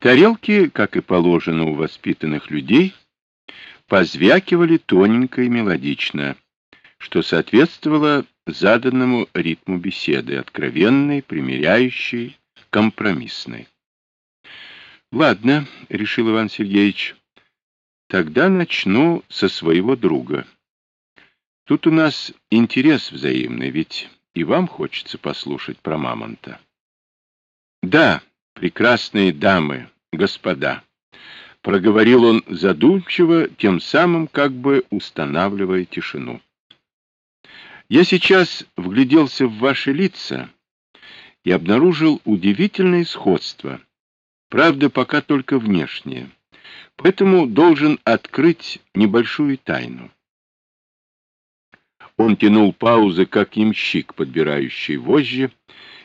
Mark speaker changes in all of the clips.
Speaker 1: Тарелки, как и положено у воспитанных людей, позвякивали тоненько и мелодично, что соответствовало заданному ритму беседы, откровенной, примиряющей, компромиссной. «Ладно», — решил Иван Сергеевич, — «тогда начну со своего друга. Тут у нас интерес взаимный, ведь и вам хочется послушать про мамонта». «Да, прекрасные дамы, господа», — проговорил он задумчиво, тем самым как бы устанавливая тишину. «Я сейчас вгляделся в ваши лица и обнаружил удивительное сходство» Правда, пока только внешнее. Поэтому должен открыть небольшую тайну. Он тянул паузы, как ямщик, подбирающий вожжи,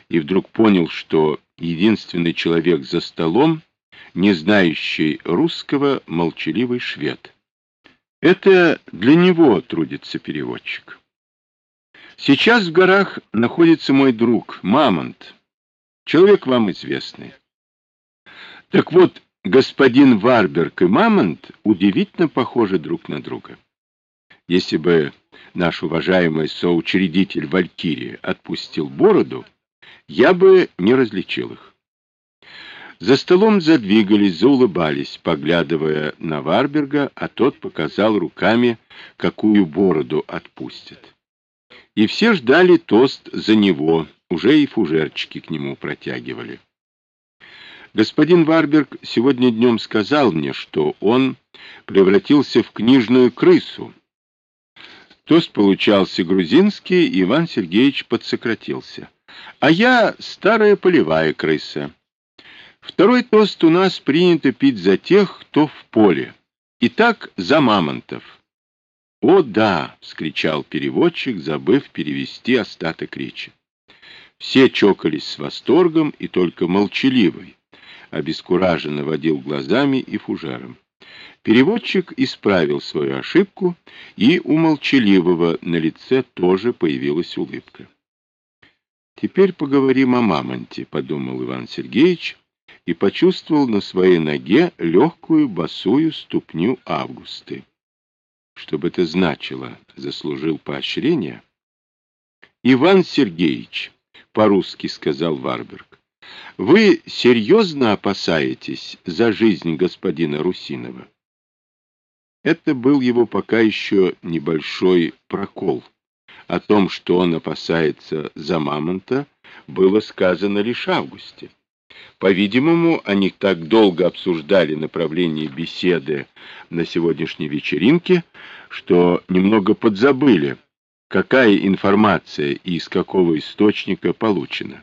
Speaker 1: и вдруг понял, что единственный человек за столом, не знающий русского, молчаливый швед. Это для него трудится переводчик. Сейчас в горах находится мой друг, Мамонт, человек вам известный. Так вот, господин Варберг и Мамонт удивительно похожи друг на друга. Если бы наш уважаемый соучредитель Валькирия отпустил бороду, я бы не различил их. За столом задвигались, заулыбались, поглядывая на Варберга, а тот показал руками, какую бороду отпустит. И все ждали тост за него, уже и фужерчики к нему протягивали. Господин Варберг сегодня днем сказал мне, что он превратился в книжную крысу. Тост получался грузинский, и Иван Сергеевич подсократился. А я старая полевая крыса. Второй тост у нас принято пить за тех, кто в поле. Итак, за мамонтов. «О, да!» — вскричал переводчик, забыв перевести остаток речи. Все чокались с восторгом, и только молчаливый, обескураженно водил глазами и фужером. Переводчик исправил свою ошибку, и у молчаливого на лице тоже появилась улыбка. «Теперь поговорим о мамонте», — подумал Иван Сергеевич, и почувствовал на своей ноге легкую босую ступню Августы. Что бы это значило, заслужил поощрение? «Иван Сергеевич», — по-русски сказал Варберг, вы серьезно опасаетесь за жизнь господина Русинова? Это был его пока еще небольшой прокол. О том, что он опасается за мамонта, было сказано лишь Августе. По-видимому, они так долго обсуждали направление беседы на сегодняшней вечеринке, что немного подзабыли, какая информация и из какого источника получена.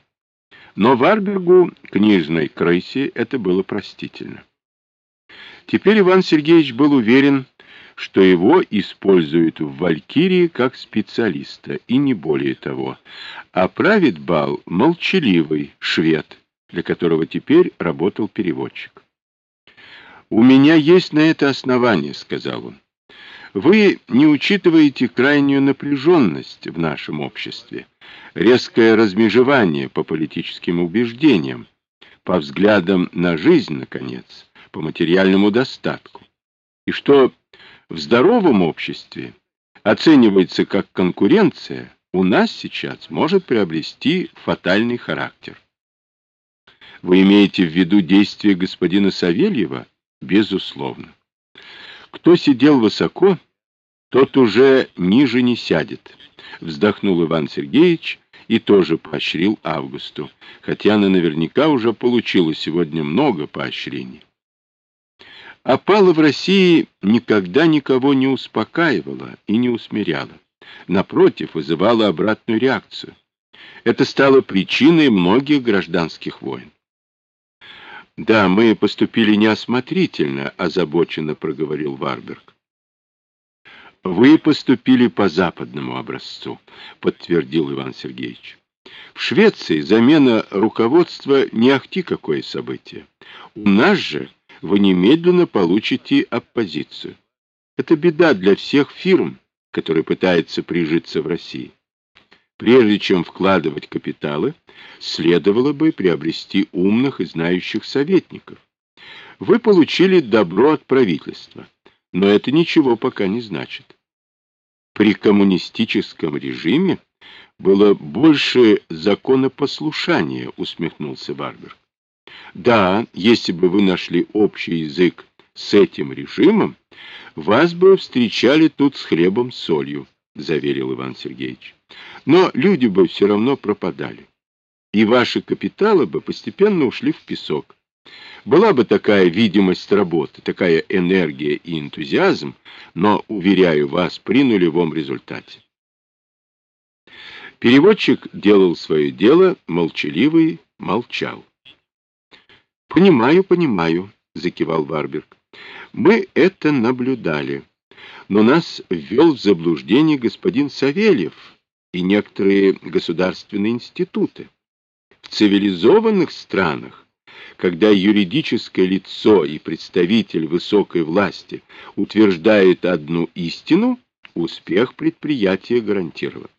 Speaker 1: Но Варбергу, книжной крысе, это было простительно. Теперь Иван Сергеевич был уверен, что его используют в «Валькирии» как специалиста, и не более того. А правит бал молчаливый швед, для которого теперь работал переводчик. «У меня есть на это основание», — сказал он. «Вы не учитываете крайнюю напряженность в нашем обществе резкое размежевание по политическим убеждениям, по взглядам на жизнь, наконец, по материальному достатку. И что в здоровом обществе оценивается как конкуренция, у нас сейчас может приобрести фатальный характер. Вы имеете в виду действия господина Савельева? Безусловно. Кто сидел высоко, тот уже ниже не сядет, вздохнул Иван Сергеевич и тоже поощрил Августу, хотя она наверняка уже получила сегодня много поощрений. Опала в России никогда никого не успокаивала и не усмиряла. Напротив, вызывала обратную реакцию. Это стало причиной многих гражданских войн. «Да, мы поступили неосмотрительно», — озабоченно проговорил Варберг. Вы поступили по западному образцу, подтвердил Иван Сергеевич. В Швеции замена руководства не ахти какое событие. У нас же вы немедленно получите оппозицию. Это беда для всех фирм, которые пытаются прижиться в России. Прежде чем вкладывать капиталы, следовало бы приобрести умных и знающих советников. Вы получили добро от правительства, но это ничего пока не значит. При коммунистическом режиме было больше законопослушания, усмехнулся Барбер. Да, если бы вы нашли общий язык с этим режимом, вас бы встречали тут с хлебом с солью, заверил Иван Сергеевич. Но люди бы все равно пропадали, и ваши капиталы бы постепенно ушли в песок. Была бы такая видимость работы, такая энергия и энтузиазм, но, уверяю вас, при нулевом результате. Переводчик делал свое дело, молчаливый молчал. «Понимаю, понимаю», — закивал Варберг. «Мы это наблюдали, но нас ввел в заблуждение господин Савельев и некоторые государственные институты. В цивилизованных странах когда юридическое лицо и представитель высокой власти утверждают одну истину, успех предприятия гарантирован.